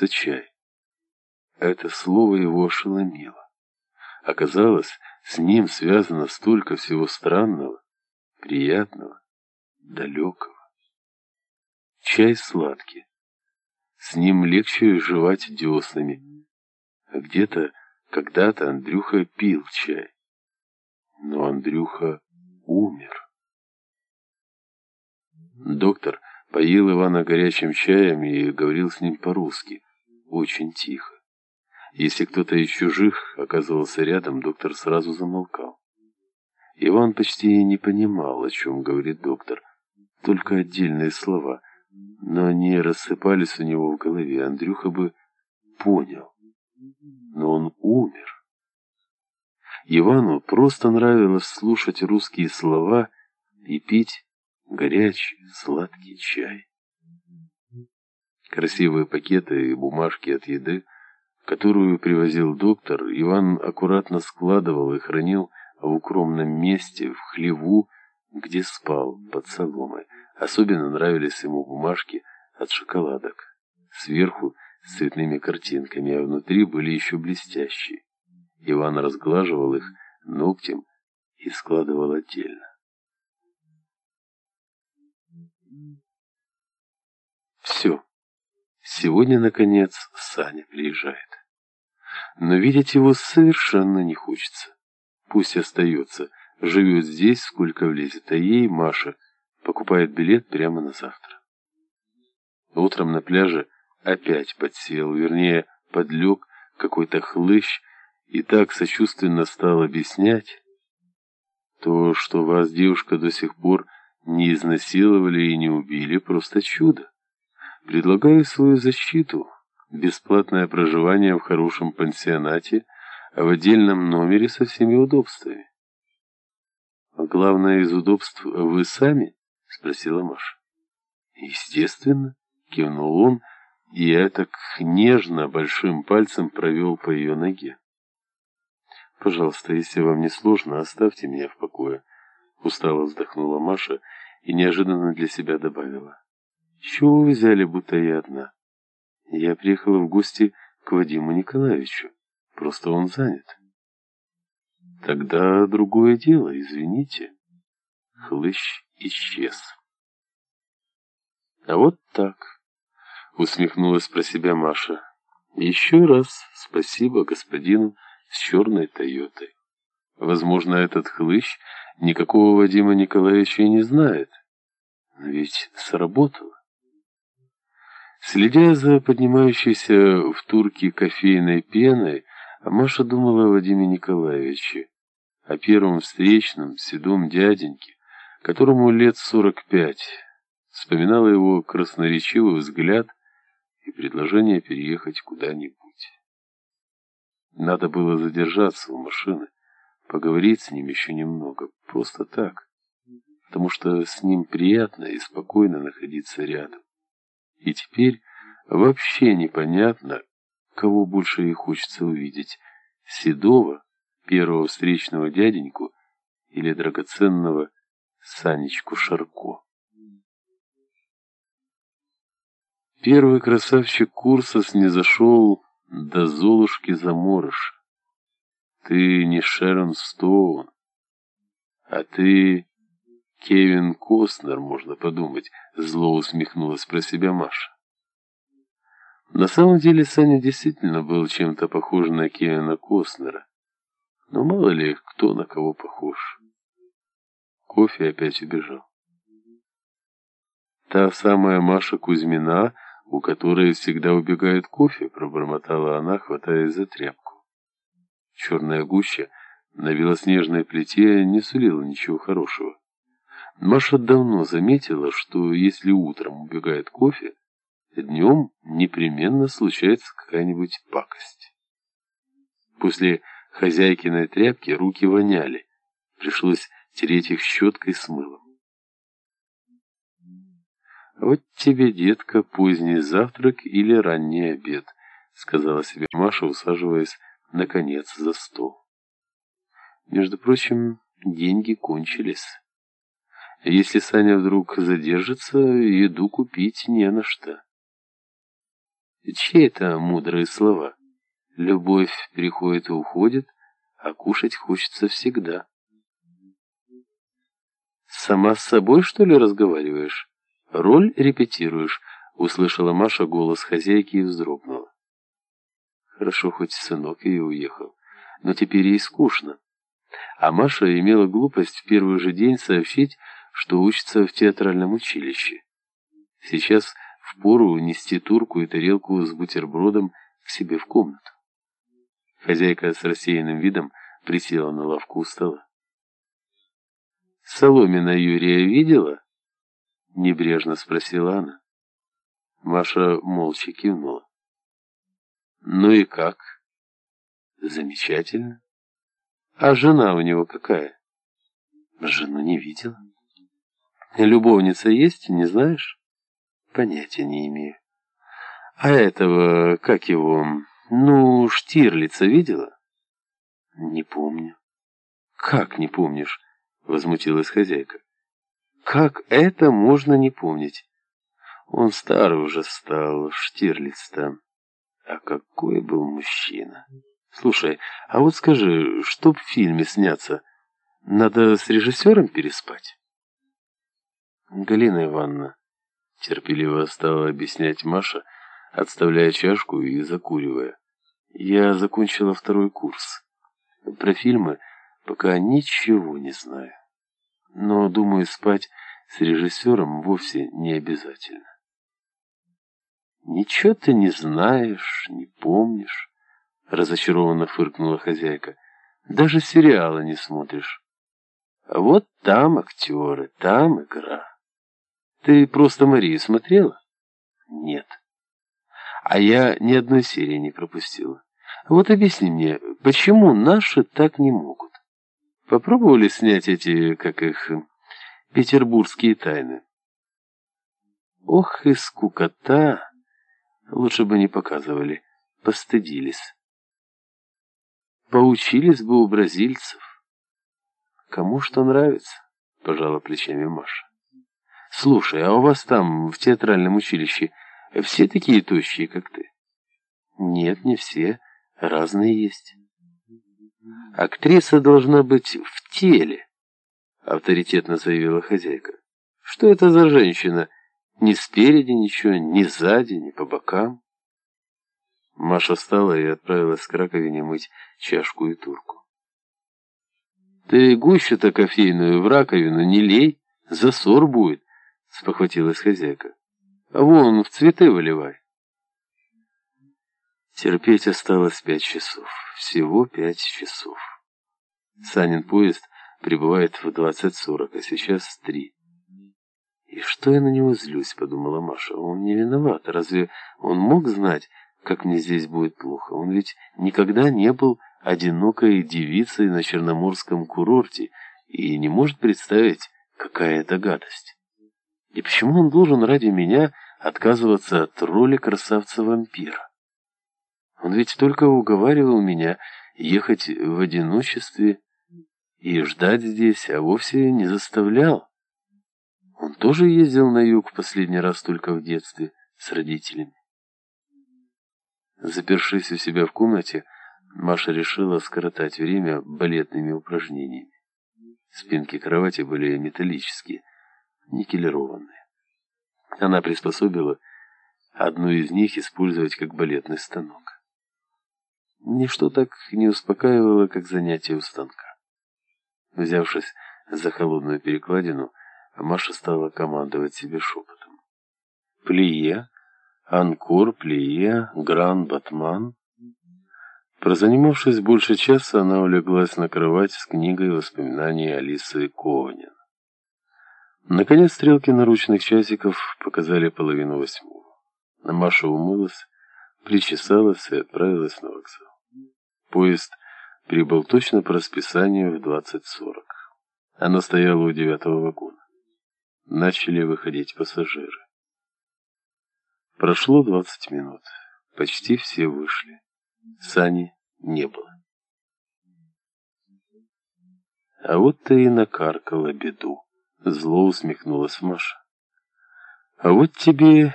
хочется чай. Это слово его ошеломило. Оказалось, с ним связано столько всего странного, приятного, далекого. Чай сладкий. С ним легче жевать деснами. А где-то, когда-то Андрюха пил чай. Но Андрюха умер. Доктор поил Ивана горячим чаем и говорил с ним по-русски, очень тихо. Если кто-то из чужих оказывался рядом, доктор сразу замолкал. Иван почти не понимал, о чем говорит доктор, только отдельные слова, но они рассыпались у него в голове. Андрюха бы понял, но он умер. Ивану просто нравилось слушать русские слова и пить горячий сладкий чай. Красивые пакеты и бумажки от еды – которую привозил доктор, Иван аккуратно складывал и хранил в укромном месте, в хлеву, где спал, под соломой. Особенно нравились ему бумажки от шоколадок. Сверху с цветными картинками, а внутри были еще блестящие. Иван разглаживал их ногтем и складывал отдельно. Все. Сегодня, наконец, Саня приезжает но видеть его совершенно не хочется. Пусть остается, живет здесь, сколько влезет, а ей, Маша, покупает билет прямо на завтра. Утром на пляже опять подсел, вернее, подлег какой-то хлыщ и так сочувственно стал объяснять, то, что вас, девушка, до сих пор не изнасиловали и не убили, просто чудо. Предлагаю свою защиту, бесплатное проживание в хорошем пансионате, а в отдельном номере со всеми удобствами. «А главное из удобств вы сами?» — спросила Маша. «Естественно», — кивнул он, и я так нежно большим пальцем провел по ее ноге. «Пожалуйста, если вам не сложно, оставьте меня в покое», — устало вздохнула Маша и неожиданно для себя добавила. «Чего вы взяли, будто я одна?» Я приехала в гости к Вадиму Николаевичу. Просто он занят. Тогда другое дело, извините. Хлыщ исчез. А вот так, усмехнулась про себя Маша. Еще раз спасибо господину с черной Тойотой. Возможно, этот хлыщ никакого Вадима Николаевича и не знает. Но ведь сработало. Следя за поднимающейся в турке кофейной пеной, Маша думала о Вадиме Николаевиче, о первом встречном седом дяденьке, которому лет сорок пять. Вспоминала его красноречивый взгляд и предложение переехать куда-нибудь. Надо было задержаться у машины, поговорить с ним еще немного, просто так, потому что с ним приятно и спокойно находиться рядом. И теперь вообще непонятно, кого больше ей хочется увидеть. Седова, первого встречного дяденьку, или драгоценного Санечку Шарко. Первый красавчик курса снизошел до Золушки заморыша. Ты не Шерон Стоун, а ты Кевин Костнер, можно подумать, зло усмехнулась про себя Маша. На самом деле Саня действительно был чем-то похож на Кевина Костнера. Но мало ли, кто на кого похож. Кофе опять убежал. Та самая Маша Кузьмина, у которой всегда убегает кофе, пробормотала она, хватаясь за тряпку. Черная гуща на белоснежной плите не сулила ничего хорошего. Маша давно заметила, что если утром убегает кофе, днем непременно случается какая-нибудь пакость. После хозяйкиной тряпки руки воняли, пришлось тереть их щеткой с мылом. «Вот тебе, детка, поздний завтрак или ранний обед», — сказала себе Маша, усаживаясь, наконец, за стол. Между прочим, деньги кончились. Если Саня вдруг задержится, еду купить не на что. Чьи это мудрые слова? Любовь приходит и уходит, а кушать хочется всегда. «Сама с собой, что ли, разговариваешь? Роль репетируешь?» — услышала Маша голос хозяйки и вздрогнула. Хорошо, хоть сынок ее уехал, но теперь ей скучно. А Маша имела глупость в первый же день сообщить, что учится в театральном училище. Сейчас впору нести турку и тарелку с бутербродом к себе в комнату. Хозяйка с рассеянным видом присела на лавку у стола. «Соломина Юрия видела?» — небрежно спросила она. Маша молча кивнула. «Ну и как?» «Замечательно. А жена у него какая?» «Жену не видела». «Любовница есть, не знаешь?» «Понятия не имею». «А этого, как его, ну, Штирлица видела?» «Не помню». «Как не помнишь?» — возмутилась хозяйка. «Как это можно не помнить? Он старый уже стал, Штирлиц-то. А какой был мужчина!» Слушай, а вот скажи, чтоб в фильме сняться, надо с режиссером переспать? Галина Ивановна, терпеливо стала объяснять Маша, отставляя чашку и закуривая. Я закончила второй курс. Про фильмы пока ничего не знаю. Но, думаю, спать с режиссером вовсе не обязательно. Ничего ты не знаешь, не помнишь. Разочарованно фыркнула хозяйка. Даже сериалы не смотришь. А вот там актеры, там игра. Ты просто Марию смотрела? Нет. А я ни одной серии не пропустила. Вот объясни мне, почему наши так не могут? Попробовали снять эти, как их, петербургские тайны? Ох и скукота! Лучше бы не показывали, постыдились. Поучились бы у бразильцев. Кому что нравится, пожала плечами Маша. Слушай, а у вас там, в театральном училище, все такие тощие, как ты? Нет, не все. Разные есть. Актриса должна быть в теле, авторитетно заявила хозяйка. Что это за женщина? Ни спереди ничего, ни сзади, ни по бокам. Маша встала и отправилась к раковине мыть чашку и турку. «Ты гущу-то кофейную в раковину не лей, засор будет», — спохватилась хозяйка. «А вон в цветы выливай». Терпеть осталось пять часов. Всего пять часов. Санин поезд прибывает в двадцать сорок, а сейчас три. «И что я на него злюсь?» — подумала Маша. «Он не виноват. Разве он мог знать, как мне здесь будет плохо. Он ведь никогда не был одинокой девицей на Черноморском курорте и не может представить, какая это гадость. И почему он должен ради меня отказываться от роли красавца-вампира? Он ведь только уговаривал меня ехать в одиночестве и ждать здесь, а вовсе не заставлял. Он тоже ездил на юг последний раз только в детстве с родителями. Запершись у себя в комнате, Маша решила скоротать время балетными упражнениями. Спинки кровати были металлические, никелированные. Она приспособила одну из них использовать как балетный станок. Ничто так не успокаивало, как занятие у станка. Взявшись за холодную перекладину, Маша стала командовать себе шепотом. «Плие!» Анкор, Плие, Гран, Батман. Прозанимавшись больше часа, она улеглась на кровать с книгой воспоминаний Алисы Ковнин. Наконец стрелки наручных часиков показали половину восьмого. Маша умылась, причесалась и отправилась на вокзал. Поезд прибыл точно по расписанию в 20.40. Она стояла у девятого вагона. Начали выходить пассажиры. Прошло двадцать минут. Почти все вышли. Сани не было. А вот ты и накаркала беду. Зло усмехнулась Маша. А вот тебе